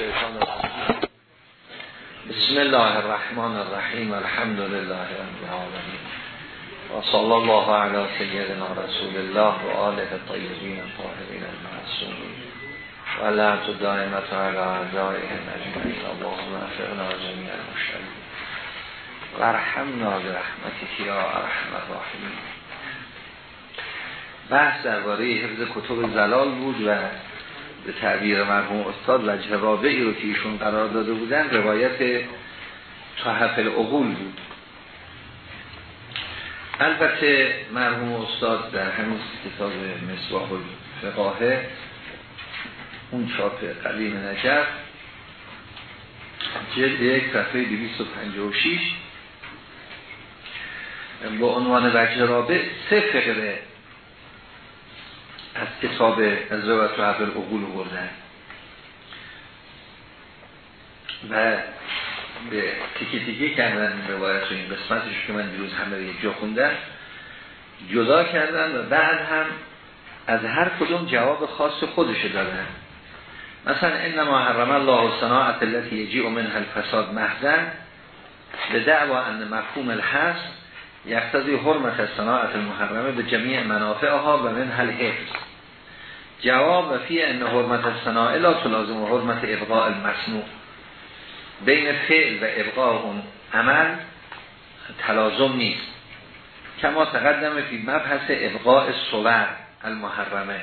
الرجیم بسم الله الرحمن الرحیم الحمد لله رب العالمین. و صلی الله علی سیدنا رسول الله و آله الطیبین الطاهرین المعصومین. و لعنت دائمت علی اعدائهم اجمعین. اللهم افرنا جميع المشترکین و ارحمنا برحمتک یا ارحم الراحمین. بحث درباره حفظ کتب زلال بود و به تعبیر مرحوم استاد و جوابه رو که ایشون قرار داده بودن روایت تحف العقول بود. البته مرحوم استاد در همین کتاب مصباح الفقاهه اون چاپ قدیم نجف جلد یک صفحه 256 با عنوان وجه رابع سه فقره از کتاب از روایت و عبر اقول بردن. و به تیکه تیکه کردن این روایت و این قسمتش که من دیروز همه یک جا خوندن جدا کردن و بعد هم از هر کدوم جواب خاص خودش دادن. مثلا انما حرم الله صناعت التي يجيء منها الفساد محضن به دعوا ان مفهوم الحس یقتضی حرمت صناعت المحرمه به جمیع منافعها و من هل حفظ جواب و فی ان حرمت صناعه لا تلازم حرمت ابقاء المصنوع. بین فعل و ابقاء اون عمل تلازم نیست. کما تقدم فی مبحث ابقاء صور المحرمه.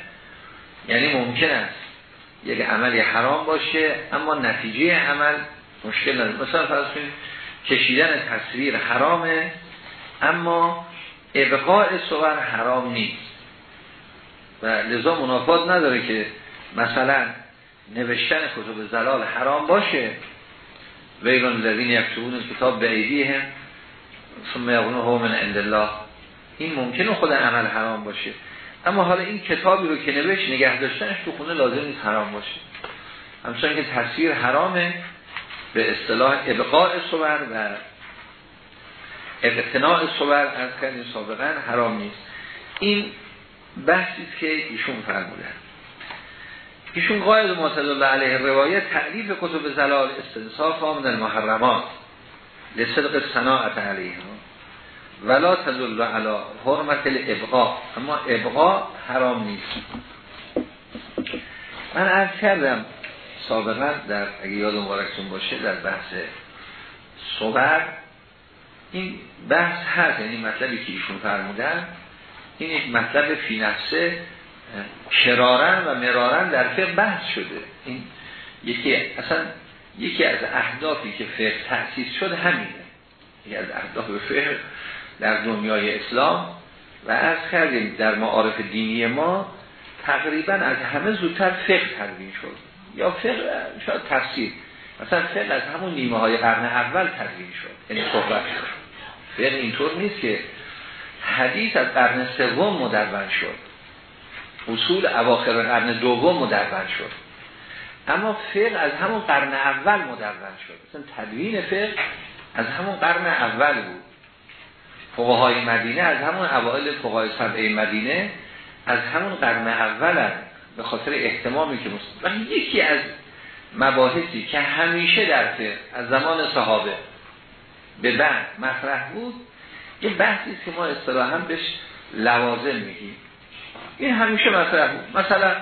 یعنی ممکن است یک عملی حرام باشه اما نتیجه عمل مشکل نداره. مثلا فرض کنید کشیدن تصویر حرامه اما ابقاء صور حرام نیست. و لذا منافات نداره که مثلا نوشتن کتب زلال حرام باشه. ویلون لذین یکتبون کتاب به ایدیه ثم یقونه من عند الله. این ممکنه خود عمل حرام باشه. اما حالا این کتابی رو که نوشت نگه داشتنش تو خونه لازم نیست حرام باشه. همچنان که تصویر حرامه به اصطلاح ابقاء صور و اقتناع صور از کردیم سابقا حرام نیست. این بحثی که ایشون فرمودن ایشون قاید معتدل علیه روایت تعلیف کتب زلال استنصاف آمد المحرمات لصدق صناعت علیه ولا تدل علی حرمت الابقاء. اما ابقاء حرام نیست. من عرض کردم سابقا در اگه یاد مبارکتون باشه در بحث صبر این بحث هست یعنی مطلبی که ایشون فرمودن این یک مطلب فی نفسه کرارن و مرارن در فقه بحث شده. این یکی اصلا یکی از اهدافی که فقه تأسیس شد همینه. یکی از اهداف فقه در دنیای اسلام و از کردیم در معارف دینی ما تقریبا از همه زودتر فقه تدوین شد. یا فقه شاید تفسیر. مثلا فقه از همون نیمه های قرن اول تدوین شد. یعنی صحبت شد. فقه اینطور نیست که حدیث از قرن سوم مدون شد. اصول اواخر قرن دوم مدون شد. اما فقه از همون قرن اول مدون شد. مثلا تدوین فقه از همون قرن اول بود. فقهای مدینه از همون اوائل فقهای سبعه مدینه از همون قرن اول به خاطر احتمامی که و یکی از مباحثی که همیشه در فقه از زمان صحابه به بعد مطرح بود یه بحثی که ما اصطلاحا بهش لوازم میگیم. این همیشه مطرح بود. مثلا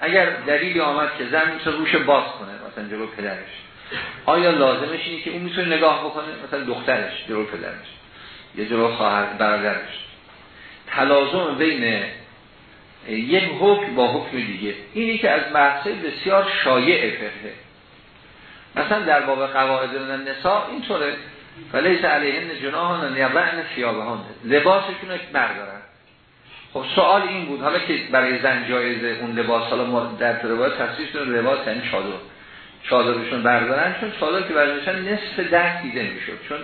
اگر دلیلی آمد که زن می‌تونه روش باز کنه مثلا جلو پدرش. آیا لازمش اینه که اون می‌تونه نگاه بکنه؟ مثلا دخترش جلو پدرش. یه جلو خواهر برادرش. تلازم بین یک حکم با حکم دیگه. اینی که از بحثه بسیار شایع فقهه. مثلا در باب قواعد نساء اینطوره. ولیس علیهن جناحان یبعن ثیابهان لباسشون رو بردارن. خب سوال این بود حالا که برای زن جایزه اون لباس حالا ما در روایت تفسیرشون لباس یعنی چادر. چادرشون بردارن چون چادر که بردارشن نصف دست دیده می‌شد. چون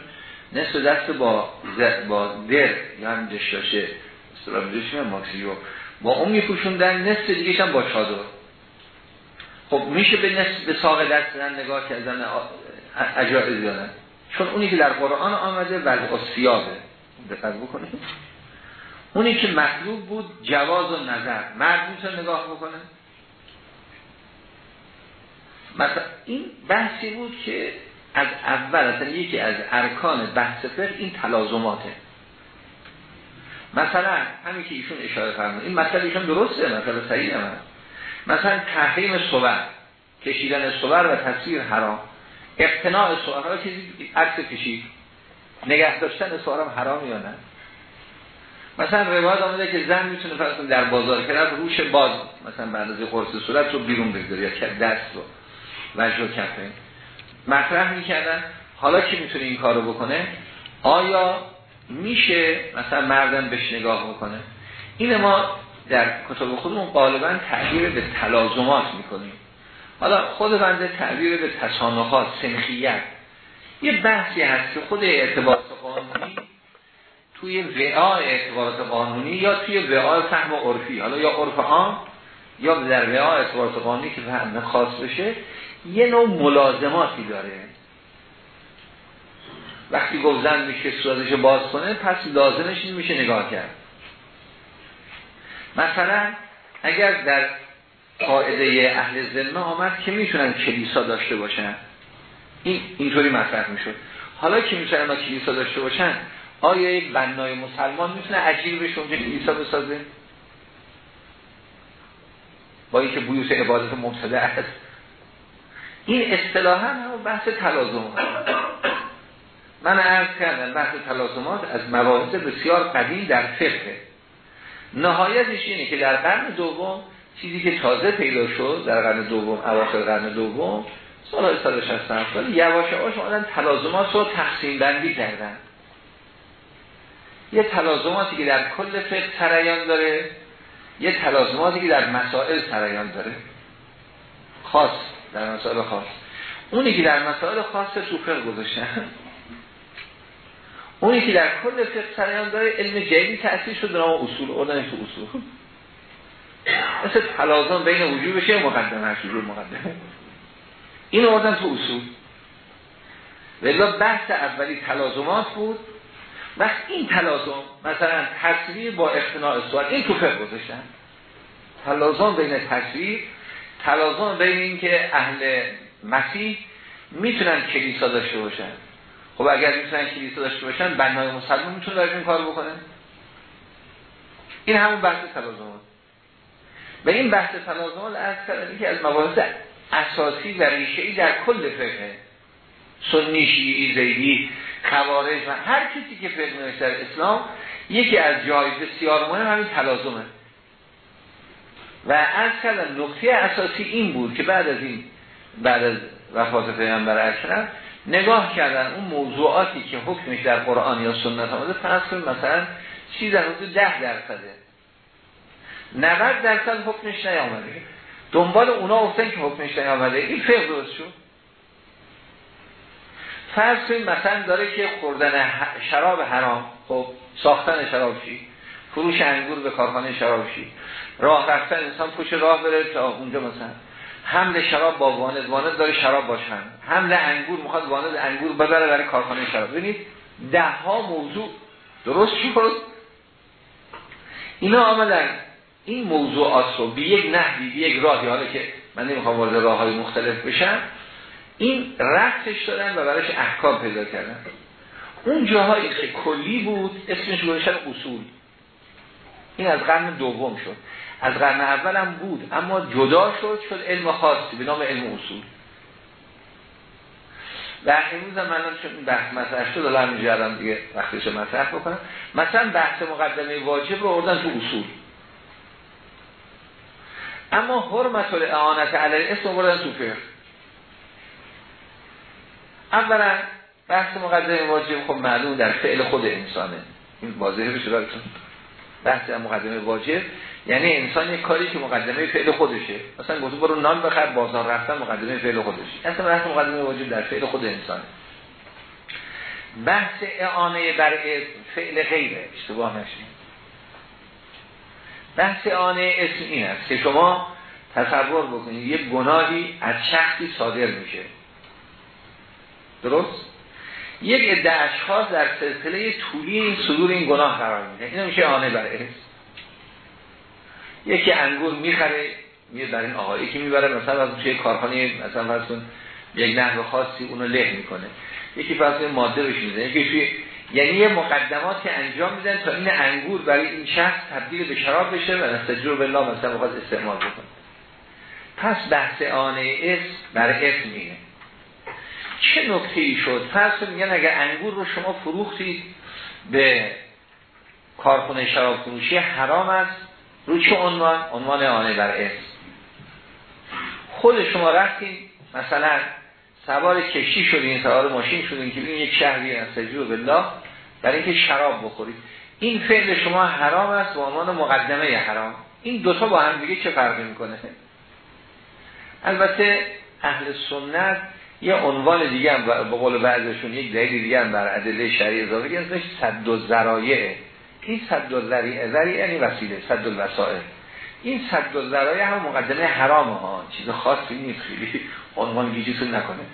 نصف دست با با در یعنی دشتاشه اصطلاح میدوشیم ماکسیو با اون میپوشوندن نصف دیگهش هم با چادر. خب میشه به نصف به ساق دست زن نگاه کردن اجازه دادن. چون اونی که در قرآن آمده وضع سیابه دقت بکنید. اونی که مطلوب بود جواز و نظر. مرد می‌تونه نگاه بکنه؟ مثلا این بحثی بود که از اول اصلا یکی از ارکان بحث فقه این تلازماته. مثلا همین که ایشون اشاره فرمود. این مثلا ایشون درسته مثلا صحیح هم مثلا تحریم صور کشیدن صور و تصویر حرام. اقتناع ها چیزی عکس کشید نگه داشتن هم حرام یا نه؟ مثلا روایت آمده که زن می‌تونه فرض در بازار که روش باز مثلا بعد از قرص صورت رو بیرون بگذاره یا دست رو وجه و کفه. مطرح می‌کردن. حالا کی می‌تونه این کارو بکنه؟ آیا میشه مثلا مردم بهش نگاه بکنه؟ این ما در کتاب خودمون غالبا تعبیر به تلازمات می‌کنیم. حالا خود بنده تعبیر به تصانخات سنخیت یه بحثی هست که خود اعتبارات قانونی توی وعاء اعتبارات قانونی یا توی وعاء فهم عرفی. حالا یا عرف عام یا در وعاء اعتبارات قانونی که فهم خاص بشه یه نوع ملازماتی داره. وقتی گفتن میشه صورتش باز کنه پس لازمش این میشه نگاه کرد. مثلا اگر در قاعده اهل ذمه آمد که می‌تونن کلیسا داشته باشن. این اینطوری مطرح می‌شد. حالا که می‌تونن ما کلیسا داشته باشن آیا یک بنای مسلمان می‌تونه عجیب بشه اونجا کلیسا بسازه؟ با اینکه بیوت عبادت مبتدع است. این اصطلاحا هم بحث تلازم من عرض کردم بحث تلازمات از مواقع بسیار قدیم در فقه. نهایتش اینه که در قرن دوم چیزی که تازه پیدا شد در قرن دوم اواخر قرن دوم سال 167 سال یواش یواش آمدن تلازمات رو تقسیم بندی کردن. یه تلازماتی که در کل فقه سریان داره یه تلازماتی که در مسائل سریان داره. خاص در مسائل خاص. اونی که در مسائل خاص تو فقه گذاشتن. اونی که در کل فقه سریان داره علم جدید تأثیر شد نام اصول تو اصول. مثل تلازم بین وجود بشه مقدمه شروع مقدمه. این آوردن تو اصول. ولی بحث اولی تلازمات بود. وقت این تلازم مثلا تصویر با اقتناع سوال این تو فقه گذاشتن. تلازم بین تصویر تلازم بین این که اهل مسیح می‌تونن کلیسا داشته باشن. خب اگر می‌تونن کلیسا داشته باشن بنای مسلمان می‌تونه در این کار بکنه این همون بحث تلازمات. و این بحث تلازمات از که از مباحث اساسی و ریشه‌ای در کل فقه سنی شیعی زیدی خوارج و هر کسی که فقه در اسلام یکی از جای بسیار مهم همین تلازمه. و از کردن نقطه اساسی این بود که بعد از این بعد از وفات پیامبر اکرم نگاه کردن اون موضوعاتی که حکمش در قرآن یا سنت آمده فرض کنیم مثلا چیز در حدود ده درصده. 90 درصد حکمش نیامده. دنبال اونا افتن که حکمش نیامده. این فقه درست شد؟ فرض کنیم مثلا داره که خوردن شراب حرام خب ساختن شراب چی؟ فروش انگور به کارخانه شراب چی؟ راه رفتن انسان پشت راه بره تا اونجا مثلا. حمل شراب با وانت وانت داره شراب باشن حمل انگور می‌خواد وانت انگور ببره برای کارخانه شراب. ببینید ده ها موضوع. درست شد؟ اینا آمدن. این موضوعات رو به یک نحوی به یک راهی حالا که من نمی‌خوام وارد راه های مختلف بشم این رفتش دادن و براش احکام پیدا کردن. اون جاهایی که کلی بود اسمش گذاشتن اصول. این از قرن دوم شد. از قرن اول هم بود اما جدا شد شد علم خاصی به نام علم اصول. و امروز هم من چون بحث مطرح شد الان میجردم دیگه وقتش مطرح بکنم. مثلا بحث مقدمه واجب رو اردن تو اصول. اما حرمت الاعانت علی اسم بردن تو فقه اولا بحث مقدمه واجب خب معلوم در فعل خود انسانه. این واضحه بشه براتون. بحث مقدمه واجب. یعنی انسان یک کاری که مقدمه فعل خودشه. مثلا گفت برو نان بخر بازار رفتن مقدمه فعل خودشه. اصلا بحث مقدمه واجب در فعل خود انسانه. بحث اعانه بر فعل غیره اشتباه نشید بحث آنه اسم این است که شما تصور بکنید یک گناهی از شخصی صادر میشه. درست؟ یک عده اشخاص در سلسله طولی این صدور این گناه قرار میده. این میشه آنه بر اسم. یکی انگور می‌خره میاد برای این آقا یکی می‌بره مثلا از توی کارخانه مثلا فرض یک نحو خاصی اونو له می‌کنه. یکی فرض ماده بهش میده. یکی یعنی یه مقدمات که انجام میدن تا این انگور برای این شخص تبدیل به شراب بشه و نستجر بالله مثلا بخواد استعمال بکنه. پس بحث آنه اس بر اینه. چه نکته ای شد پس میگن اگر انگور رو شما فروختید به کارخونه شراب فروشی حرام است. رو چه عنوان؟ عنوان آنه بر اسم. خود شما رفتید مثلا سوار کشتی شدین سوار ماشین شدین که این یک شهری از به بالله. برای اینکه شراب بخورید. این فعل شما حرام است و عنوان مقدمه حرام. این دوتا با هم دیگه چه فرقی می‌کنه؟ البته اهل سنت یه عنوان دیگه هم به قول بعضشون یک دلیل دیگه هم بر ادله شرعی اضافه که اسمش صد و ذرایع. این صد و ذریعه ذریعه یعنی وسیله صد و وسائل. این صد و ذرایع هم مقدمه حرام ها چیز خاصی نیست خیلی. عنوان گیجیتون نکنه.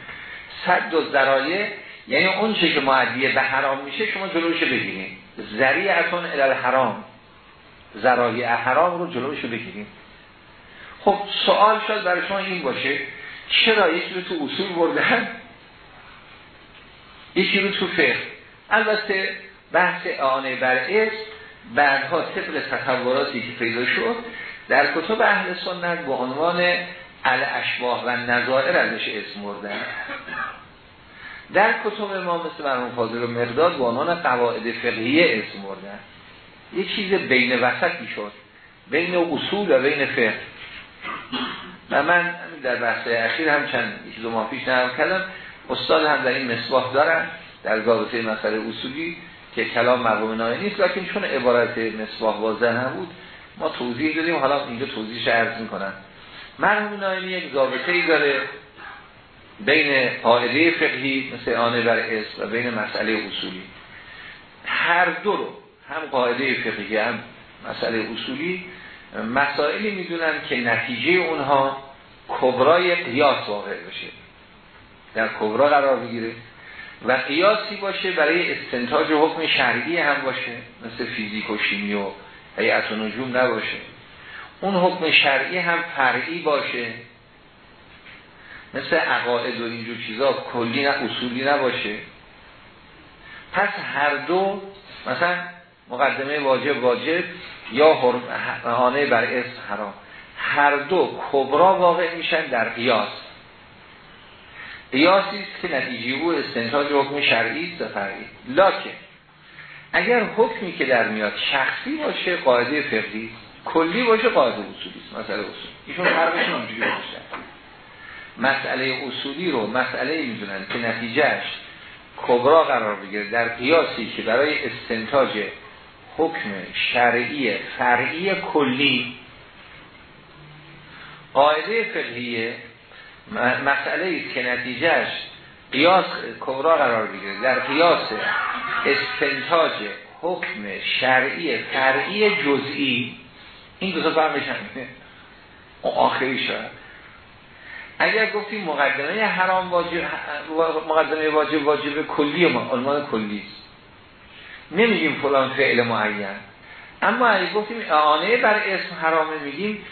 صد و ذرایع یعنی اون چه که معدیه به حرام میشه شما جلوش بگیرید ذریعتون الال حرام ذرایع حرام رو جلوش بگیرید خب سوال شد برای شما این باشه چرا یکی رو تو اصول بردن؟ یکی رو تو فقه. البته بحث آنه بر اسم بعدها طبق تطوراتی که پیدا شد در کتب اهل سنت به عنوان اشباه و نظائر ازش اسم بردن. در کتب ما مثل مرحوم فاضل و مقداد به عنوان قواعد فقهیه اسم بردن. یه چیز بین وسطی شد بین اصول و بین فقه. و من در بحث اخیر هم چند دو ماه پیش نرم کردم. استاد هم در این مصباح دارن در ضابطه مسئله اصولی که کلام مرحوم نایه نیست لیکن چون عبارت مصباح واضح نبود ما توضیح دادیم. حالا اینجا توضیحش عرض می‌کنم. مرحوم نایمی یک ضابطه ای داره بین قاعده فقهی مثل آنه بر اسم و بین مسئله اصولی. هر دو رو هم قاعده فقهی هم مسئله اصولی مسائلی می‌دونن که نتیجه اونها کبرای قیاس واقع بشه. در کبرا قرار بگیره و قیاسی باشه برای استنتاج حکم شرعی هم باشه مثل فیزیک و شیمی و هیئت و نجوم نباشه. اون حکم شرعی هم فرعی باشه. مثل عقاید و اینجور چیزا کلی نه اصولی نباشه. پس هر دو مثلا مقدمه واجب واجب یا حرمانه بر اسم حرام. هر دو کبرا واقع میشن در قیاس. قیاسی است که نتیجه او استنتاج حکم شرعی است فرعی. اگر حکمی که در میاد شخصی باشه قاعده فقهی کلی باشه قاعده اصولی است مسئله اصول ایشون فرقشون اونجوری باشه. مسئله اصولی رو مسئله می‌دونن که نتیجهش کبرا قرار بگیره در قیاسی که برای استنتاج حکم شرعی فرعی کلی قاعده فقهیه مسئله است که نتیجهش قیاس کبرا قرار بگیره در قیاس استنتاج حکم شرعی فرعی جزئی این دو تا فرقش اون آخری شد اگر گفتیم مقدمه حرام واجب مقدمه واجب واجب کلی عنوان کلی. است نمیگیم فلان فعل معین. اما اگه گفتیم اعانه بر اسم حرامه میگیم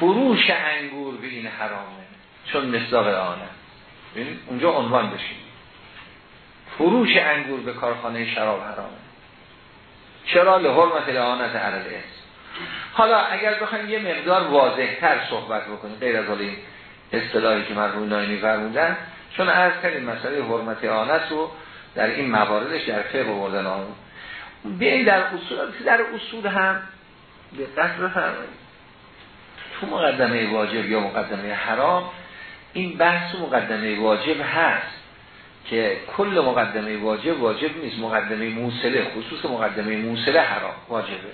فروش انگور به این حرامه. چون مصداق اعانه ببینید اونجا عنوان بشیم. فروش انگور به کارخانه شراب حرامه. چرا؟ لحرمت اعانت عرض اسم حالا اگر بخوایم یه مقدار واضحتر صحبت بکنیم غیر از این اصطلاحی که مرحوم ناینی فرمودن چون عرض کردیم مسئله حرمت آنت رو در این مواردش در فقه بردن آن. بیایید در اصول در اصول هم دقت بفرمایید. تو مقدمه واجب یا مقدمه حرام این بحث مقدمه واجب هست که کل مقدمه واجب واجب نیست. مقدمه موصله خصوص مقدمه موصله حرام واجبه.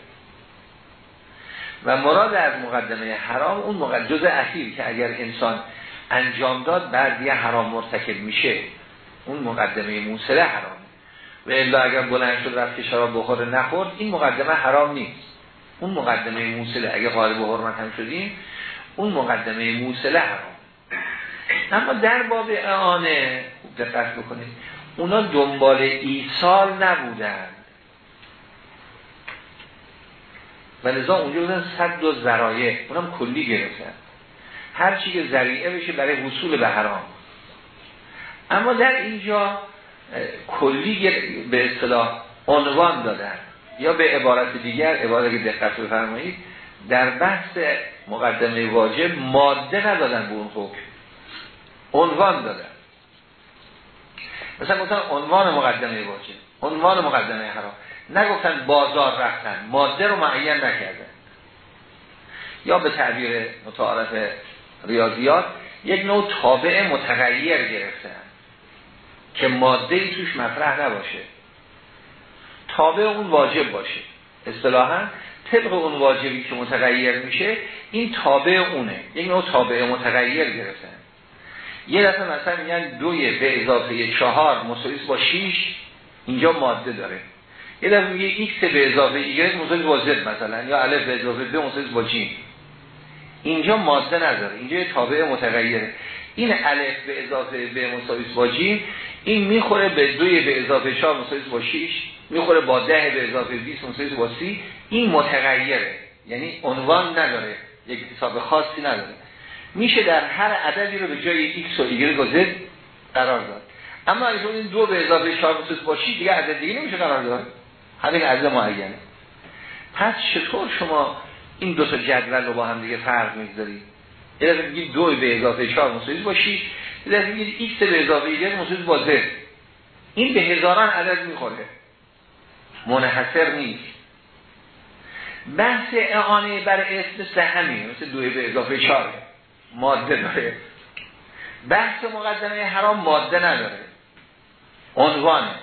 و مراد از مقدمه حرام اون مقدمه اخیر که اگر انسان انجام داد بعد یه حرام مرتکب میشه اون مقدمه موصله حرام. و الا اگر بلند شد رفت که شراب نخورد این مقدمه حرام نیست. اون مقدمه موصله اگر قالب حرمت هم شدیم اون مقدمه موصله حرام. اما در باب اعانه دقت بکنید اونا دنبال ایصال نبودن. و لذا اونجا بودن صد و ذرایه اونم کلی گرفتن هر چی که ذریعه بشه برای حصول به حرام. اما در اینجا کلی به اصطلاح عنوان دادن. یا به عبارت دیگر عبارت که دقت بفرمایید در بحث مقدمه واجب ماده ندادن به اون حکم. عنوان دادن. مثلا گفتن عنوان مقدمه واجب عنوان مقدمه حرام. نگفتن بازار رفتن. ماده رو معین نکردن یا به تعبیر متعارف ریاضیات یک نوع تابع متغیر گرفتن که ماده ای توش مطرح نباشه. تابع اون واجب باشه. اصطلاحا طبق اون واجبی که متغیر میشه این تابع اونه. یک نوع تابع متغیر گرفتن یه دفعه مثلا میگن دوی به اضافه چهار مساویس با شیش اینجا ماده داره. یه دفعه میگه ایکس به اضافه ایگرگ مساویس با زد مثلا یا الف به اضافه ب مساویس با جیم. اینجا ماده نداره اینجا یه تابع متغیره. این الف به اضافه ب مساویس با جیم این می‌خوره به دو به اضافه 4 مساویس با 6 می‌خوره با ده به اضافه 20 مساویس با 30 این متغیره یعنی عنوان نداره یک حساب خاصی نداره. میشه در هر عددی رو به جای x و y و z قرار داد. اما اگه این دو به اضافه 4 مساویس با 6 دیگه عدد دیگه نمیشه قرار داد. همین عدد معینه پس چطور شما این دو تا جدول رو با هم دیگه فرق می‌ذارید یه دفعه میگید دو به اضافه 4 مساوی با 6 یه دفعه میگید ایکس به اضافه یک مساوی با زد این به هزاران عدد می‌خوره. منحصر نیست. بحث اعانه بر اسم مثل همین مثل دو به اضافه 4 ماده داره. بحث مقدمه حرام ماده نداره. عنوانه.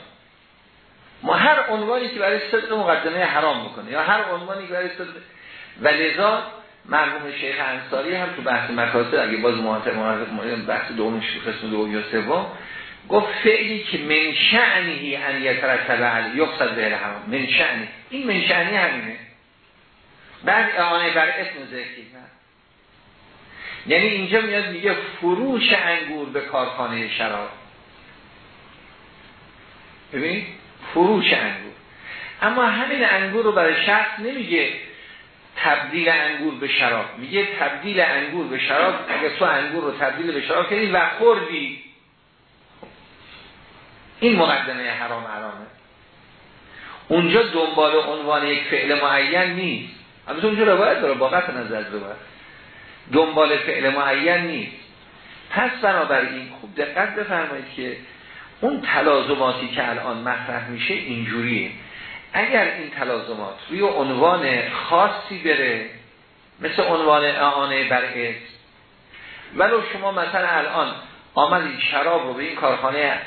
ما هر عنوانی که برای صدق مقدمه حرام می‌کنه یا هر عنوانی که برای صدق و لذا مرحوم شیخ انصاری هم تو بحث مکاسب اگه باز مهاتر بحث دوم قسم دوم یا سوم گفت فعلی که من شعنی ان یترتب علی یقصد به هم من این من شعنی همینه. بعد اعانه بر اسم ذکر یعنی اینجا میاد میگه فروش انگور به کارخانه شراب. ببین؟ فروش انگور. اما همین انگور رو برای شخص نمیگه تبدیل انگور به شراب. میگه تبدیل انگور به شراب. اگر تو انگور رو تبدیل به شراب کردی و خوردی. این مقدمه حرام حرامه. اونجا دنبال عنوان یک فعل معین نیست. البته اونجا روایت داره با قطع نظر روایت. دنبال فعل معین نیست. پس بنابراین خوب دقت بفرمایید که اون تلازماتی که الان مطرح میشه اینجوریه. اگر این تلازمات روی عنوان خاصی بره مثل عنوان اعانه بر اسم ولو شما مثلا الان آمدید شراب رو به این کارخانه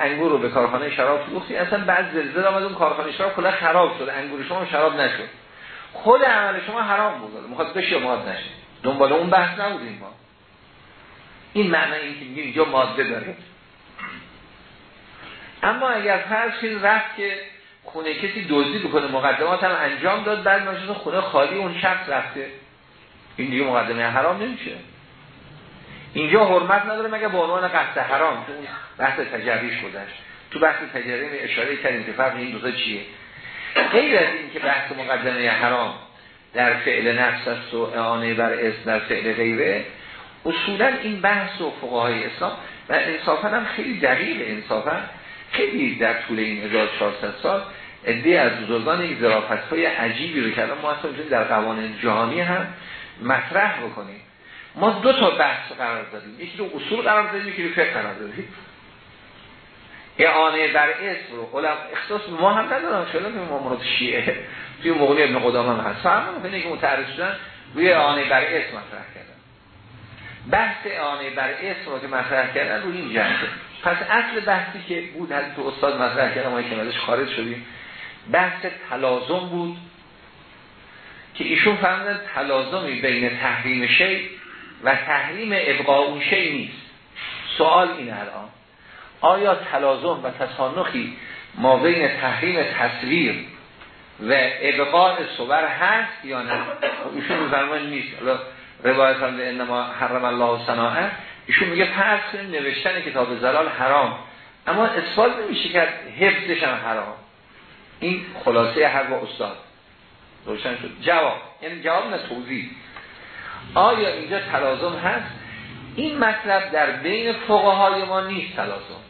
انگور رو به کارخانه شراب فروختی اصلا بعد زلزله آمد اون کارخانه شراب کلا خراب شد انگور شما شراب نشد. خود عمل شما حرام بود می‌خواد بشه ماد نشه. دنبال اون بحث نبودیم ما. این معنی این که اینجا ماده داره. اما اگر فرض رفت که خونه کسی دزدی بکنه مقدمات هم انجام داد بعد ناشد خونه خالی اون شخص رفته. این دیگه مقدمه حرام نمیشه. اینجا حرمت نداره مگه به عنوان قصد حرام؟ تو بحث تجریش بودش تو بحث تجری اشاره کردیم که فرق این دوتا چیه. غیر از این که بحث مقدمه حرام در فعل نفس است و اعانه بر اسم در فعل غیره اصولا این بحث و فقهای اسلام و انصافا هم خیلی دقیق انصافا خیلی در طول این 1400 سال عده از بزرگان یک ظرافت های عجیبی رو کردن ما اصلا در قوانین جهانی هم مطرح بکنیم. ما دو تا بحث قرار دادیم. یکی رو اصول قرار دادیم یکی رو فقه قرار دادیم. اعانه بر اسم رو علم اختصاص ما هم ندارم شده که ما مراد شیعه؟ توی مغلی ابن قدام هم هست. فهم ممکنه که متعرض شدن روی اعانه بر اسم مطرح کردن. بحث اعانه بر اسم رو که مطرح کردن روی این جنگه پس اصل بحثی که بود حضرت تو استاد مطرح کردم ما که ازش خارج شدیم. بحث تلازم بود که ایشون فرمودن تلازمی بین تحریم شی و تحریم ابقاء اون شی نیست. سوال این الان آیا تلازم و تصانخی ما بین تحریم تصویر و ابقاء صور هست یا نه؟ خب ایشون میفرمان نیست. روایت هم انما حرم الله صناعه ایشون میگه پس نوشتن کتاب زلال حرام اما اثبات نمیشه کرد حفظش هم حرام. این خلاصه هر با استاد. روشن شد. جواب. یعنی جواب نه توضیح. آیا اینجا تلازم هست؟ این مطلب در بین فقهای ما نیست تلازم.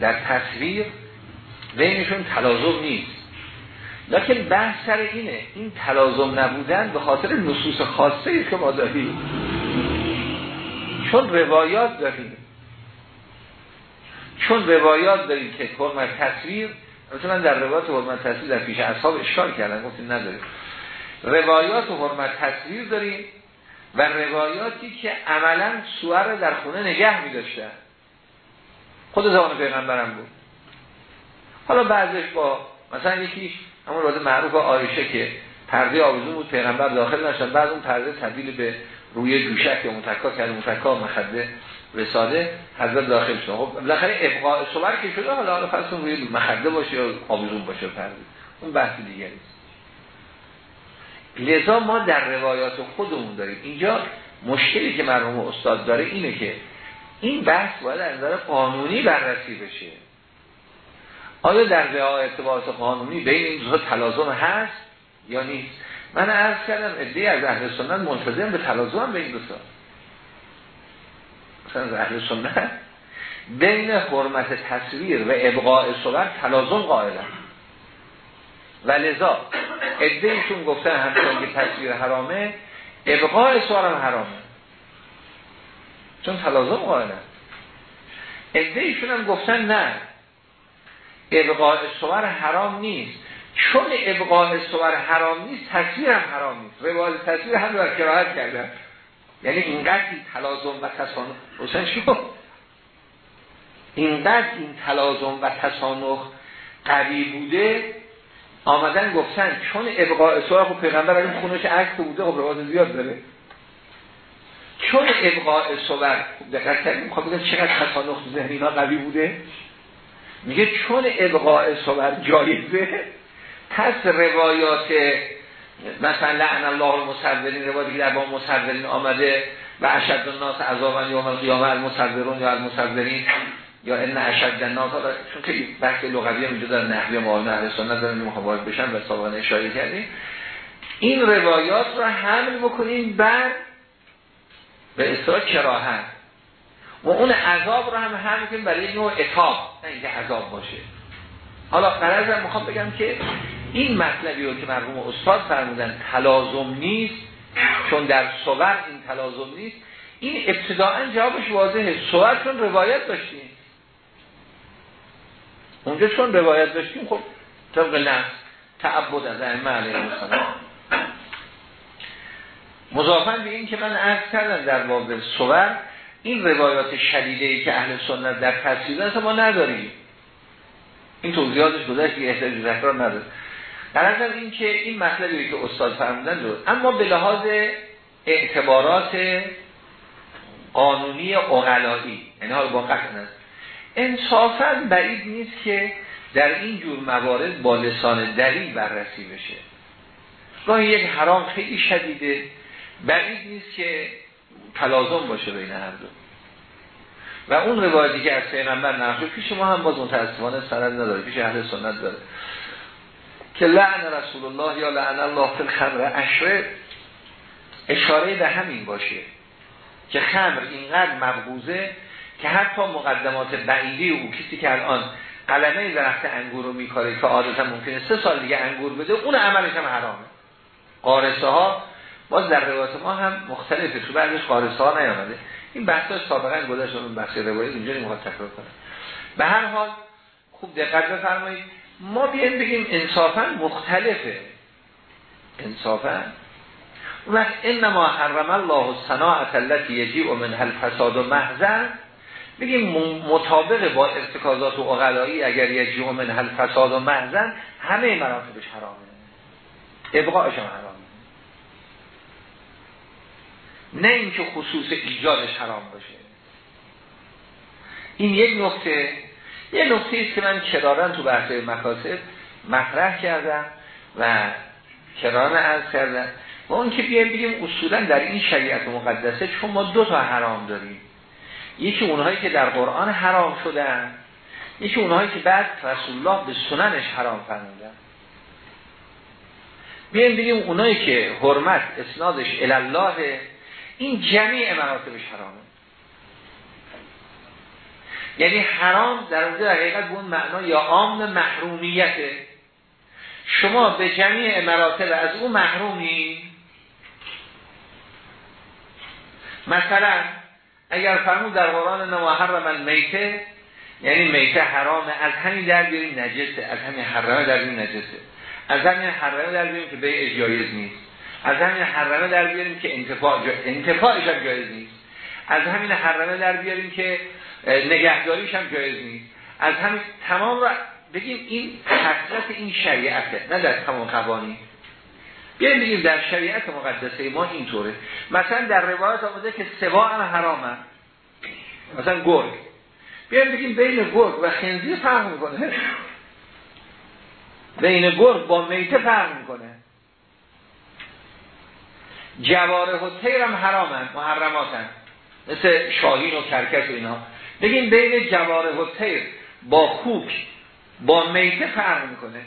در تصویر بینشون تلازم نیست. لیکن بحث سر اینه. این تلازم نبودن به خاطر نصوص خاصه که ما داریم. چون روایات داریم. چون روایات داریم که حرمت تصویر مثلا در روایات حرمت تصویر در پیش اصحاب اشکال کردن گفتیم نداریم. روایات و حرمت تصویر داریم و روایاتی که عملا سوار در خونه نگه می داشتن خود زمان پیغمبرم بود. حالا بعضش با مثلا یکی همون روایت معروف آیشه که پرده آویزون بود پیغمبر داخل نشد بعد اون پرده تبدیل به روی دوشک متکا کرد متکا مخده رساله حضرت داخل شد. خب بالاخره ابقاء صبر که شده حالا حالا فرض روی مخده باشه یا آویزون باشه پرده اون بحث دیگری لذا ما در روایات خودمون داریم. اینجا مشکلی که مرحوم استاد داره اینه که این بحث باید از نظر قانونی بررسی بشه. آیا در رعایت قانونی بین این دو تلازم هست یا نیست؟ من عرض کردم ادهی از اهل سنت منتظم به تلازم بین دو تا مثلا از اهل سنت بین حرمت تصویر و ابقاء صور تلازم قائلن و لذا ادهیشون گفتن همچنان که تصویر حرامه ابقاء صور هم حرامه. چون تلازم قائلن ادهیشون هم گفتن نه ابقاء صور حرام نیست. چون ابقاء صور حرام نیست تصویر هم حرام نیست. روایت تصویر هم در کراهت کردن. یعنی اینقدر این تلازم و تصانخ روشن شد اینقدر این تلازم و تصانخ قوی بوده آمدن گفتن چون ابقاء صور خب پیغمبر این خونش عکس بوده خب روایت زیاد داره. چون ابقاء صور خب دقت کردیم خب بگم چقدر تصانخ ذهنی قوی بوده. میگه چون ابقاء صور جایزه پس روایات مثلا لعن الله المصورین روایتی که در با مصورین آمده و اشد الناس عذابا یوم القیامه المصورون یا المصورین یا ان اشد الناس. چون که بحث لغوی هم در نحوی معاون اهل سنت دارن مخابرات بشن و سابقا اشاره کردیم. این روایات را حمل بکنیم بر به اصطلاح کراهت. و اون عذاب رو هم حمل کنیم برای نوع اتاب نه اینکه عذاب باشه. حالا قرارم می‌خوام بگم که این مطلبی رو که مرحوم استاد فرمودن تلازم نیست چون در صور این تلازم نیست. این ابتداعا جوابش واضحه. صور چون روایت داشتیم. اونجا چون روایت داشتیم خب طبق نفس تعبد از ائمه علیه السلام. مضافن به این که من عرض کردم در باب صور این روایات شدیده ای که اهل سنت در تصویر ما نداریم. این توضیحاتش گذشت که احتاج ذکر نداره. در این که این مطلبی که استاد فرمودن رو اما به لحاظ اعتبارات قانونی اغلایی یعنی حال با قطع است انصافا بعید نیست که در این جور موارد با لسان دلیل بررسی بشه. گاهی یک حرام خیلی شدیده. بعید نیست که تلازم باشه بین هر دو. و اون روایتی که از پیغمبر نقل پیش ما هم باز متاسفانه سند نداره پیش اهل سنت داره. که لعن رسول الله یا لعن الله فی الخمر اشره اشاره به همین باشه که خمر اینقدر مقبوزه که حتی مقدمات بعیدی او کسی که الان قلمه درخت انگور رو میکاره که عادتا ممکنه سه سال دیگه انگور بده اون عملش هم حرامه. قارسه ها باز در روایت ما هم مختلفه تو بعدش قارسه ها نیامده. این بحث سابقا گذشت اون بحث روایت اینجا نمی‌خواد تکرار کنه به هر حال خوب دقت بفرمایید. ما بیایم بگیم انصافا مختلفه. انصافا. وقت انما حرم الله صناعت التي یجیب من هل فساد و محضر بگیم مطابق با ارتکازات و اغلایی اگر یجیب من هل فساد و محضر همه مراتبش حرامه. ابقاش هم حرامه. نه اینکه خصوص ایجادش حرام باشه. این یک نقطه یه نقطه است که من کرارن تو بحث مکاسب مطرح کردم و کرارن عرض کردم. و اون که بیایم بگیم اصولا در این شریعت مقدسه چون ما دو تا حرام داریم. یکی اونهایی که در قرآن حرام شدن یکی اونهایی که بعد رسول الله به سننش حرام فرمودن. بیایم بگیم اونایی که حرمت اسنادش الله این جمیع مراتبش حرامه. یعنی حرام در اونجا در حقیقت اون معنا یا عام محرومیته شما به جمیع مراتب از اون محرومی؟ مثلا اگر فرمود در قرآن نماحرم میته یعنی میته حرامه از همین در بیاریم نجسه از همین حرامه در بیاریم نجسه. از همین حرامه در بیاریم که به جایز نیست. از همین حرامه در بیاریم که انتفاع جا... انتفاعش هم جایز نیست. از همین حرامه در بیاریم که نگهداریش هم جایز نیست. از همین تمام را بگیم این حقیقت این شریعته نه در تمام قوانین. بیایم بگیم در شریعت مقدسه ما اینطوره. مثلا در روایت آمده که سوا هم حرامه مثلا گرگ. بیایم بگیم بین گرگ و خنزیر فرق می‌کنه. بین گرگ با میته فرق می‌کنه. جواره و تیر هم حرامن محرماتن مثل شاهین و کرکس و اینا. بگیم بین جواره و تیر با خوک با میته فرق می‌کنه.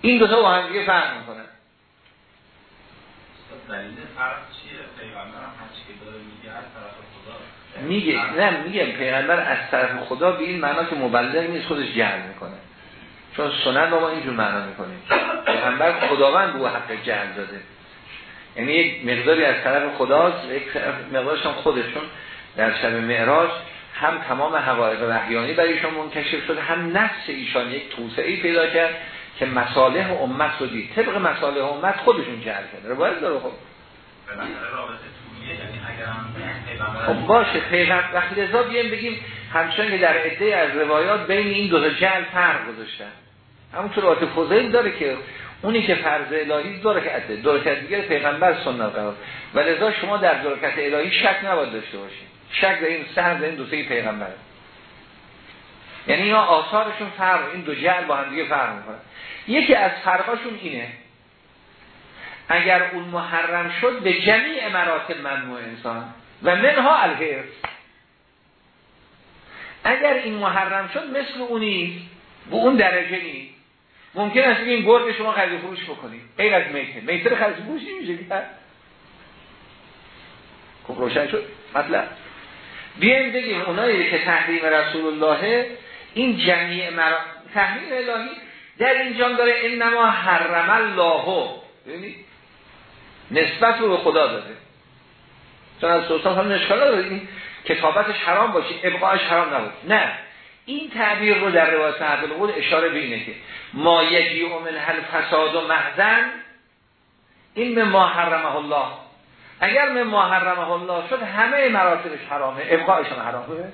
این دو تا با هم دیگه فرق می‌کنه. دلیل فرق چیه؟ پیغمبر هم که داره میگه از طرف خدا. میگه نه میگه پیغمبر از طرف خدا به این معنا که مبلغ نیست خودش جهل می‌کنه. چون سنن با ما اینجور معنا می‌کنیم. پیغمبر خداوند به حق جهل داده. یعنی یک مقداری از طرف خداست یک مقدارش هم خودشون. در شب معراج هم تمام حقایق وحیانی برای ایشان منکشف شد هم نفس ایشان یک توسعه پیدا کرد که مصالح امت رو دید. طبق مصالح امت خودشون جعل کرد روایت داره خب. خب باشه پیغمبر وقتی رضا بیایم بگیم همچنان که در عده از روایات بین این دو تا جعل فرق گذاشتن همونطور روایت فضیل داره که اونی که فرض الهی داره که عده درکت دیگر پیغمبر سنت قرار. و لذا شما در درکت الهی شک نباید داشته باشید. شک در این سر در این دو سه پیغمبر. یعنی اینا آثارشون فرق این دو جعل با هم دیگه فرق می‌کنن یکی از فرقاشون اینه اگر اون محرم شد به جمیع مراتب ممنوع انسان و منها الهرس اگر این محرم شد مثل اونی به اون درجه نیست ممکن است این گرد شما خرید فروش بکنید غیر از میته. میته خرید فروش نمیشه کرد خب روشن شد. مطلب؟ بیایم بگیم اونایی که تحریم رسول الله این جمعی مرا تحریم الهی در اینجا داره انما حرم الله نسبت رو به خدا داده. چون از سلطان هم نشکال داره این کتابتش حرام باشه ابقاش حرام نبود نه. این تعبیر رو در روایت القول اشاره به اینه که ما یجی من هل فساد و محزن این به ما حرمه الله. اگر من ما حرمه الله شد همه مراتبش حرامه. ابقاش هم حرامه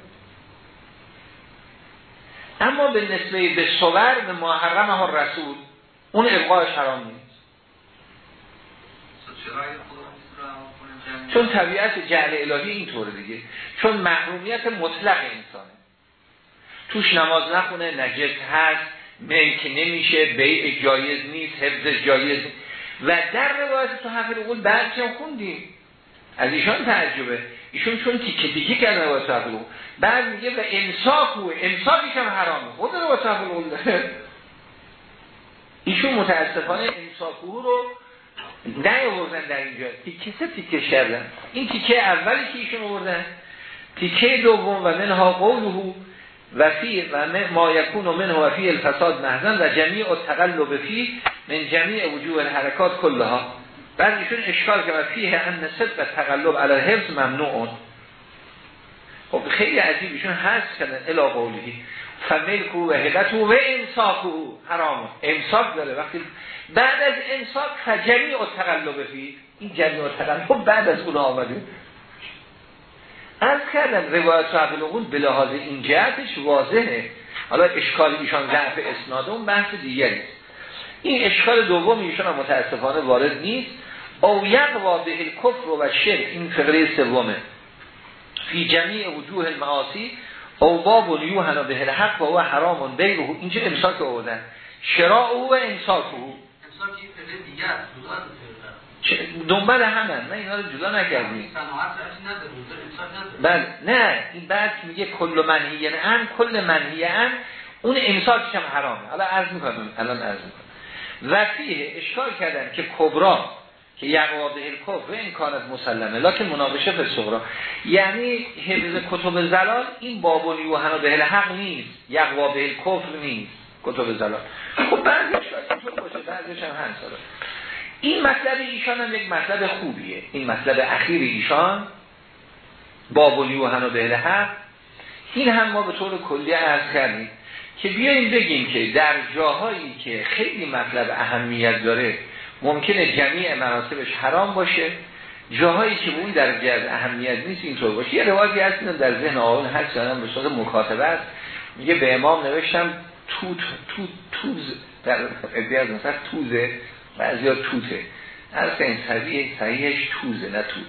اما به نسبه به صور به محرمه رسول اون ابقاش حرام نیست. چون طبیعت جعل الهی اینطوره دیگه. چون محرومیت مطلق انسانه. توش نماز نخونه نجس هست ملک نمیشه بیع جایز نیست حفظ جایز. و در روایت تو حفظ قول بعد هم خوندیم. از ایشان تعجبه. ایشون چون تیکه تیکه کردن تو حفظ بعد میگه و امساک هوه امساکش هم حرامه. خود تو حفظ قول داره. ایشون متاسفانه امساک رو نیاوردن در اینجا. تیکه سه تیکه این تیکه اولی که ایشون آوردن. تیکه دوم و منها قوله و فی و ما یکون و منه و فی الفساد محزن و جمیع تقلب فی من جمیع وجوه الحرکات کلها. بعد ایشون اشکال که و فیه ان صدق تقلب علی الحفظ ممنوعون. خب خیلی عجیب ایشون هست کردن الا قولی فملکو و حقتو و امساکو حرام امساک داره وقتی بعد از امساک فجمیع تقلب فی این جمیع تقلب بعد از اون آمده. از کردن روایت صاحب العقول به لحاظ این جهتش واضحه. حالا اشکال ایشان ضعف اسناد اون بحث دیگری. این اشکال دوم ایشان متاسفانه وارد نیست. او یقوا به الکفر و شرک این فقره سومه. فی جمیع وجوه المعاصی او باب یوهنا به الحق و او حرام بیره اینجا امساک آوردن. شراع او و امساک او این دنبال همه من اینا رو جدا نکردیم. بله. نه. این بعد میگه کل منهی ان کل منهی ان اون امساکش هم حرامه. حالا عرض می‌کنم. الان عرض می‌کنم. وسیه اشکال کردن که کبرا که یقواده الکفر این کانت مسلمه لکن مناقشه به صغرا. یعنی حفظ کتب زلال این بابونی و هنو به حق نیست. یقواده الکفر نیست. کتب زلال. خب بعضی شاید باشه بعضیش هم هست این مطلب ایشان هم یک مطلب خوبیه. این مطلب اخیر ایشان بابونی و هنو به حق. این هم ما به طور کلی عرض کردیم که بیاییم بگیم که در جاهایی که خیلی مطلب اهمیت داره ممکنه جمیع مراتبش حرام باشه. جاهایی که اون درجه از اهمیت نیست اینطور باشه. یه روایتی هست در ذهن آقایون هست یادم به صورت مکاتبه است. میگه به امام نوشتم توت توت توز در ادعای از مثلا توزه بعضیا توته. هر این صحیح صحیحش توزه نه توت.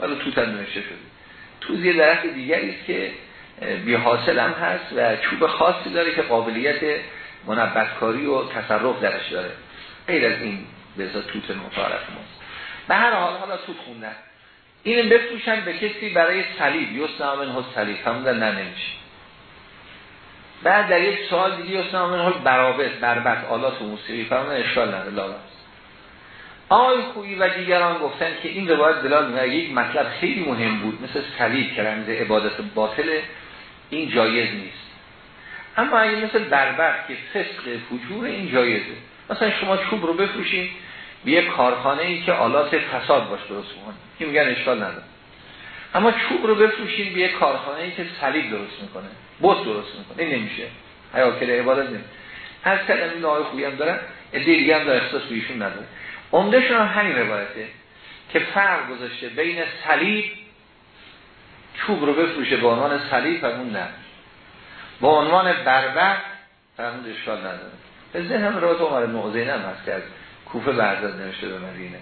ولی توت هم نوشته شده. توز یه درخت دیگری است که بی حاصل هم هست و چوب خاصی داره که قابلیت منبتکاری و تصرف درش داره. غیر از این به توت متعارف ماست به هر حال حالا توت خوندن. این بفروشن به کسی برای صلیب. یسنا من صلیب. همون نه نمیشه. بعد در یک سوال دیگه حال برابط بربط آلات و موسیقی. فرمون اشکال نداره لالا آقای خویی و دیگران گفتن که این روایت دلال یک مطلب خیلی مهم بود مثل صلیب که عبادت باطله این جایز نیست. اما اگه مثل بربط که فسق فجور این جایزه. مثلا شما چوب رو بفروشید به یک کارخانه ای که آلات فساد باش درست کنه این میگن اشکال نداره. اما چوب رو بفروشید به یک کارخانه ای که صلیب درست می‌کنه بوت درست می‌کنه. این نمیشه. حیاکل عبادت نمیشه. از کلمه این خوبی هم دارن دیگه هم داره احساس بیشون نداره. عمدهشون هم همین روایته که فرق گذاشته بین صلیب چوب رو بفروشه به عنوان صلیب اون نه. با عنوان بربر فرمود اشکال نداره. به ذهن هم روایت عمر بن هم هست که کوفه برداد نوشته به مدینه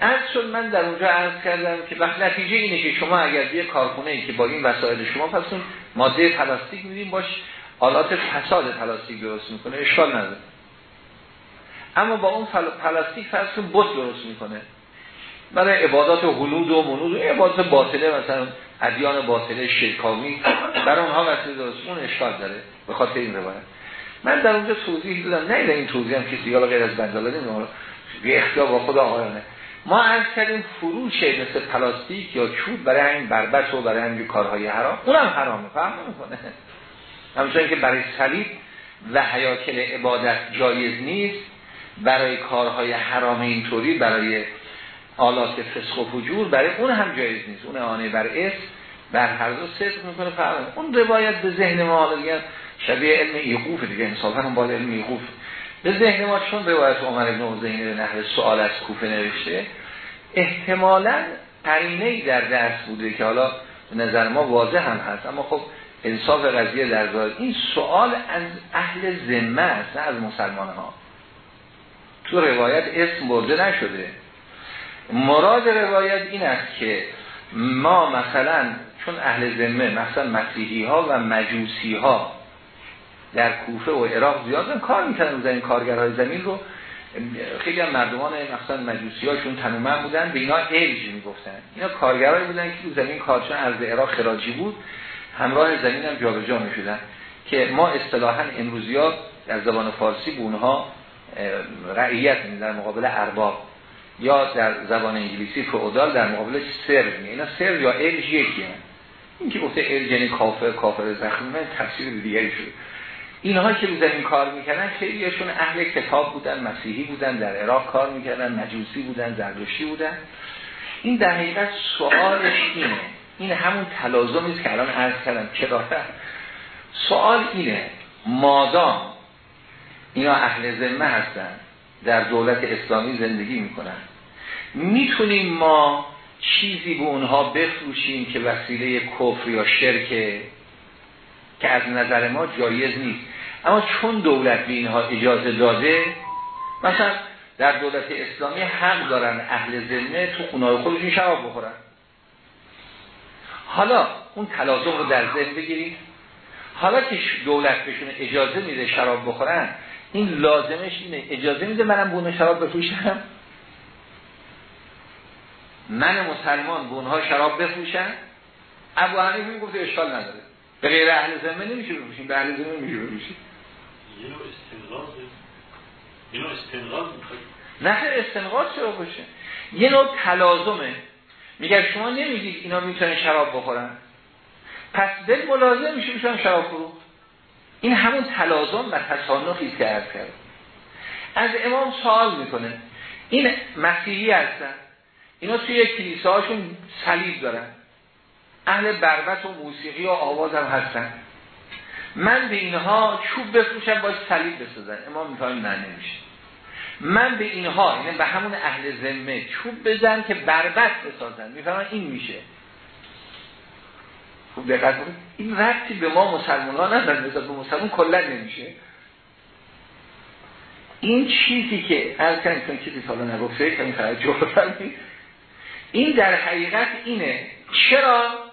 از شد من در اونجا عرض کردم که وقت نتیجه اینه که شما اگر یه کارخونه ای که با این وسایل شما پس ماده پلاستیک میدیم باش آلات فساد پلاستیک درست می‌کنه اشکال نداره. اما با اون پلاستیک فرض بوت درست می‌کنه. برای عبادات هنود و منود و عبادات باطله مثلا ادیان باطله شرکامی برای اونها وسیله درست اون اشکال داره. به خاطر این روایت. من در اونجا توضیح دادم نه این توضیح هم کسی حالا غیر از بنداله نمی‌دونم به اختیار با خدا آقایانه ما عرض کردیم فروش مثل پلاستیک یا چوب برای همین بربط و برای همین کارهای حرام اونم حرامه فهم نمی‌کنه. همچنین که برای صلیب و حیاکل عبادت جایز نیست برای کارهای حرام اینطوری برای آلات فسخ و فجور برای اون هم جایز نیست. اون آنه بر اسم بر هر دو صدق می‌کنه فهم اون روایت به ذهن ما حالا شبیه علم ایقوف دیگه انصافا هم باید علم ایقوف به ذهن ما چون روایت عمر ابن حسین به نحو سوال از کوفه نوشته احتمالا قرینه در درس بوده که حالا نظر ما واضح هم هست. اما خب انصاف قضیه در ظاهر این سوال از اهل ذمه است نه از مسلمان ها تو روایت اسم برده نشده. مراد روایت این است که ما مثلا چون اهل ذمه مثلا مسیحی ها و مجوسی ها در کوفه و عراق زیاد کار می‌کنن این کارگرهای زمین رو. خیلی هم مردمان مثلا مجوسی هاشون تنومن بودن. به اینا الج می‌گفتن. اینا کارگرایی بودن که رو زمین کارشون از عراق خراجی بود. همراه زمین هم جابجا می‌شدن. که ما اصطلاحا امروزی ها در زبان فارسی به اونها رعیت در مقابل ارباب. یا در زبان انگلیسی فعودال در مقابل سر اینا سر یا الج یکی هم. این که گفته الج یعنی کافر کافر زخمی من تفسیر دیگری شده. اینها که زمین کار می‌کنن خیلیشون اهل کتاب بودن مسیحی بودن در عراق کار می‌کردن مجوسی بودن زردشتی بودن. این در حقیقت سوالش اینه. این همون تلازمی است که الان عرض کردم چرا سوال اینه مادام اینا اهل ذمه هستن در دولت اسلامی زندگی می‌کنن. می‌تونیم ما چیزی به اونها بفروشیم که وسیله کفر یا شرکه که از نظر ما جایز نیست. اما چون دولت به اینها اجازه داده مثلا در دولت اسلامی حق دارن اهل ذمه تو خونه خودشون شراب بخورن. حالا اون تلازم رو در ذهن بگیرید حالا که دولت بهشون اجازه میده شراب بخورن این لازمش اینه. اجازه میده منم بونه شراب بفروشم؟ من مسلمان بونها شراب بفروشم؟ ابو حنیفه می‌گفت اشکال نداره. به غیر اهل ذمه نمیشه بفروشیم به اهل ذمه نمیشه بفروشیم اینو استنقاض نه استنقاض چرا باشه؟ یه نوع تلازمه. میگه شما نمیگید اینا می‌تونن شراب بخورن. پس دل ملازم میشه میشن شراب فرو این همون تلازم و تصانفی که عرض کرد از امام سوال می‌کنه. این مسیحی هستن. اینا توی کلیسه هاشون صلیب دارن. اهل بربت و موسیقی و آواز هم هستن. من به اینها چوب بفروشم باید صلیب بسازن. امام می‌فهمه نه نمیشه. من به اینها یعنی به همون اهل ذمه چوب بزن که بربت بسازن. می‌فهمن این میشه. خوب دقت این ربطی به ما مسلمان ها ندارن به مسلمان کلا نمیشه. این چیزی که هر کن چیزی حالا نگفته که این توجه این در حقیقت اینه. چرا؟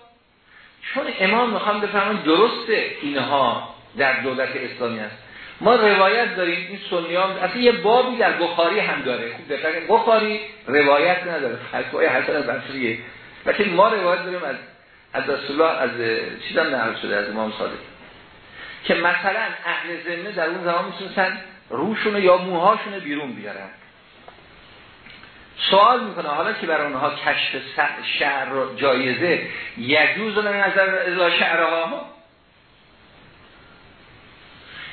چون امام می‌خوام بفهمن درسته اینها در دولت اسلامی است ما روایت داریم این سنیان اصلا یه بابی در بخاری هم داره. خوب دقیقه بخاری روایت نداره فتوای حسن بصریه. لیکن ما روایت داریم از از رسول الله از چیزا نقل شده از امام صادق. که مثلا اهل ذمه در اون زمان می‌تونستن روشون یا موهاشون بیرون بیارن. سوال می‌کنه. حالا که برای اونها کشف شهر جایزه یجوز رو نظر ازا شعرها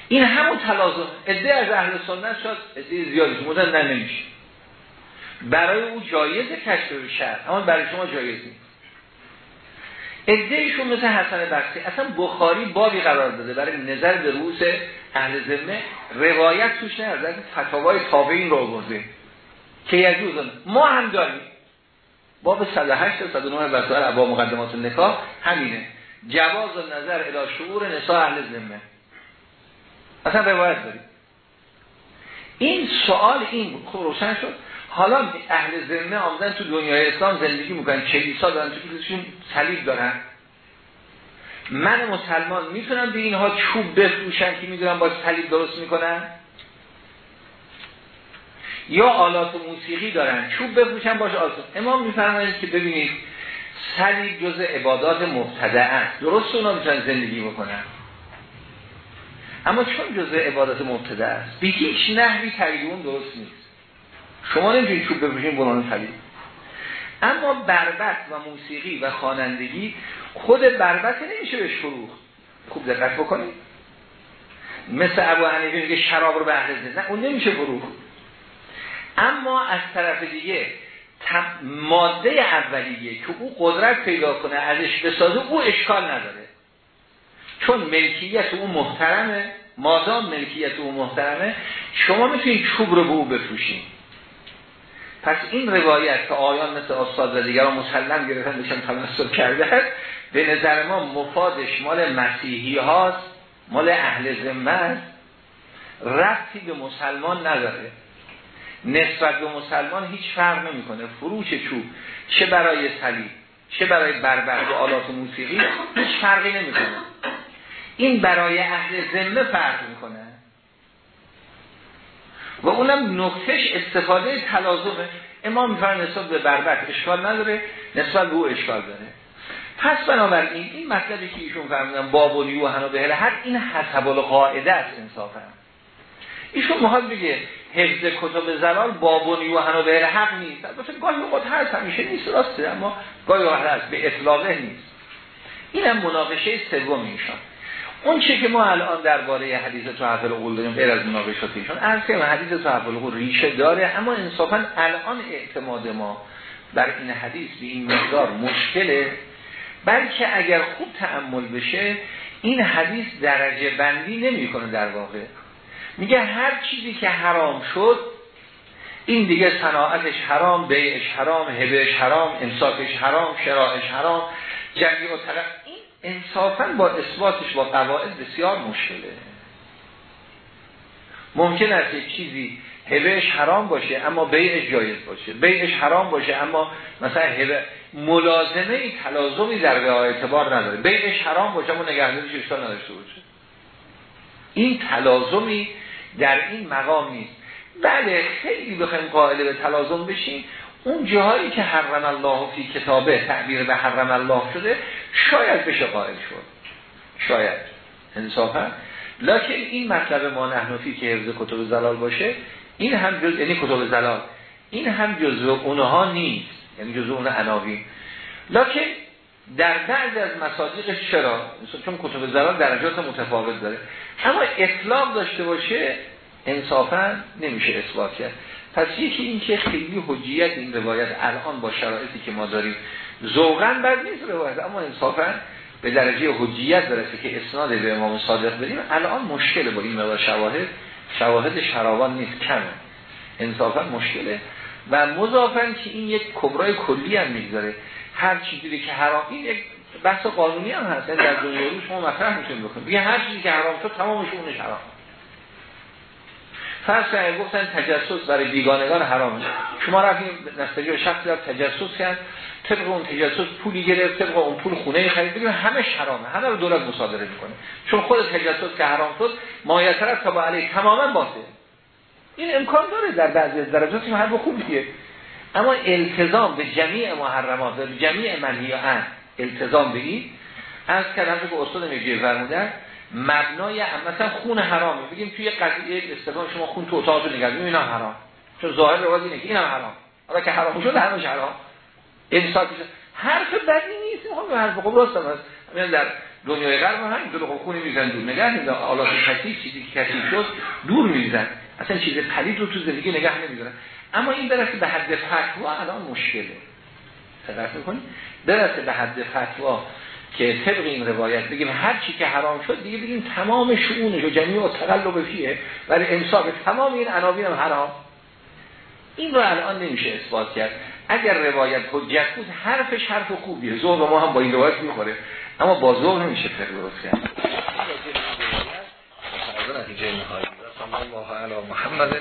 این همون تلازم. اده از اهل سنت شد اده زیادی مدن نمیشه. برای او جایزه کشف شهر اما برای شما جایز نیست. ایشون مثل حسن بخشی اصلا بخاری بابی قرار داده. برای نظر به روز اهل ذمه روایت توش نه. از فتاوای تابعین رو آورده. که ما هم داریم. باب 108 تا 109 بسار با مقدمات نکاح همینه. جواز نظر الی شعور نساء اهل ذمه. اصلا روایت داریم. این سوال این خوب روشن شد. حالا اهل ذمه آمدن تو دنیای اسلام زندگی می‌کنن. کلیسا دارن تو کلیساشون صلیب دارن. من مسلمان می‌تونم به اینها چوب بفروشن که می‌دونم با صلیب درست می‌کنن؟ یا آلات موسیقی دارن. چوب بفروشن باشه آسان امام میفرمایید که ببینید صلیب جز عبادات مبتدع است. درست اونا می‌تونن زندگی بکنن. اما چون جز عبادات مبتدع است؟ به هیچ نحوی اون درست نیست. شما نمی‌تونید چوب بفروشین بنان صلیب اما بربت و موسیقی و خوانندگی خود بربت نمیشه بهش فروخ خوب دقت بکنید. مثل ابو حنیفه میگه شراب رو به اهل نه اون نمیشه فروخ اما از طرف دیگه ماده اولیه که او قدرت پیدا کنه ازش بسازه او اشکال نداره. چون ملکیت او محترمه مادام ملکیت او محترمه شما می‌تونید چوب رو به او بفروشید پس این روایت که آیان مثل استاد و دیگران مسلم گرفتن بشن تمثل کرده به نظر ما مفادش مال مسیحی هاست مال اهل ذمه رفتی به مسلمان نداره. نسبت به مسلمان هیچ فرق نمی‌کنه. فروش چوب چه برای صلیب چه برای بربر و آلات موسیقی هیچ فرقی نمی‌کنه. این برای اهل ذمه فرق می‌کنه. و اونم نقطش استفاده تلازمه. امام میفرن نسبت به بربر اشکال نداره نسبت به او اشکال داره. پس بنابراین این مطلبی که ایشون فرمودن باب و نیو و به هر این حسب القاعده است انصافا. ایشون محال بگه حفظ کتب زلال بابونی و هنو حق نیست. البته گاهی اوقات هست همیشه نیست راسته اما گاهی اوقات هست به اطلاقه نیست. این هم مناقشه سوم ایشان. اون چه که ما الان درباره حدیث تحفل قول داریم غیر از مناقشات ایشان عرض که حدیث تحفل قول ریشه داره اما انصافا الان اعتماد ما بر این حدیث به این مقدار مشکله. بلکه اگر خوب تعمل بشه این حدیث درجه بندی نمی‌کنه در واقع. میگه هر چیزی که حرام شد این دیگه صناعتش حرام بیعش حرام هبهش حرام امساکش حرام شراعش حرام جنگی و طرف این انصافا با اثباتش با قواعد بسیار مشکله. ممکن است یک چیزی هبهش حرام باشه اما بیعش جایز باشه. بیعش حرام باشه اما مثلا هبه ملازمه ای تلازمی در به اعتبار نداره. بیعش حرام باشه اما نگهداریش اشکال نداشته باشه. این تلازمی در این مقام نیست. بله خیلی بخوایم قائل به تلازم بشیم. اون جاهایی که حرم الله فی کتابه تعبیر به حرم الله شده شاید بشه قائل شد. شاید. انصافا. لکن این مطلب ما نحنفی که حفظ کتب زلال باشه این هم جز یعنی کتب زلال. این هم جزء اونها نیست. یعنی جزء اون عناوین. لکن در بعض از مصادیق چرا چون کتب زلال درجات متفاوت داره اما اطلاق داشته باشه انصافا نمیشه اثبات کرد. پس یکی این که خیلی حجیت این روایت الان با شرایطی که ما داریم ذوقا بد نیست روایت اما انصافا به درجه حجیت برسه که اسناد به امام صادق بریم الان مشکل با این مقدار شواهد شواهد شراوان نیست کمه. انصافا مشکله. و مضافن که این یک کبرای کلی هم می‌گذاره. هر چیزی که حرام این یک بحث قانونی هم هست یعنی در دنیا شما مطرح می‌تونید بکنید. هر چیزی که حرام شد تمامش اونش حرام. فرض کنید گفتن تجسس برای بیگانگان حرامه شما رفتید نستجی شخصی در تجسس کرد طبق اون تجسس پولی گرفت طبق اون پول خونه خرید بگیم همه حرامه. همه رو دولت مصادره می‌کنه. چون خود تجسس که حرام شد مایتر از تبا علیه تماما این امکان داره در بعضی از درجات حرف خوبیه. اما التزام به جمیع محرمات به جمیع منهیان التزام به این از کلمه که استاد میگه فرمودن مبنای هم مثلا خون حرامه. بگیم توی قضیه استفاده شما خون تو اتاق نگاه اینا حرام. چون ظاهر روایت اینه که این هم حرام. حالا که حرام شد همش حرام. انسان حرف بدی نیست. می‌خوام حرف خوب راست هست. همین در دنیای غرب هم همین دو خونی میزن دور نگه میدن آلات کثیف چیزی که کثیف شد دور میزن اصلا چیز پلید رو تو زندگی نگه نمیدارن. اما این برسه به حد فتوا الان مشکله. دقت می‌کنید برسه به حد فتوا که طبق این روایت بگیم هر چی که حرام شد دیگه بگیم تمام شؤونش و جمعی و تقلب فیه ولی انصاف تمام این عناوین هم حرام. این رو الان نمیشه اثبات کرد. اگر روایت حجت بود حرفش حرف خوبیه. ظهر ما هم با این روایت می‌خوره. اما با ظهر نمیشه فرق درست کرد. نتیجه نهایی. محمد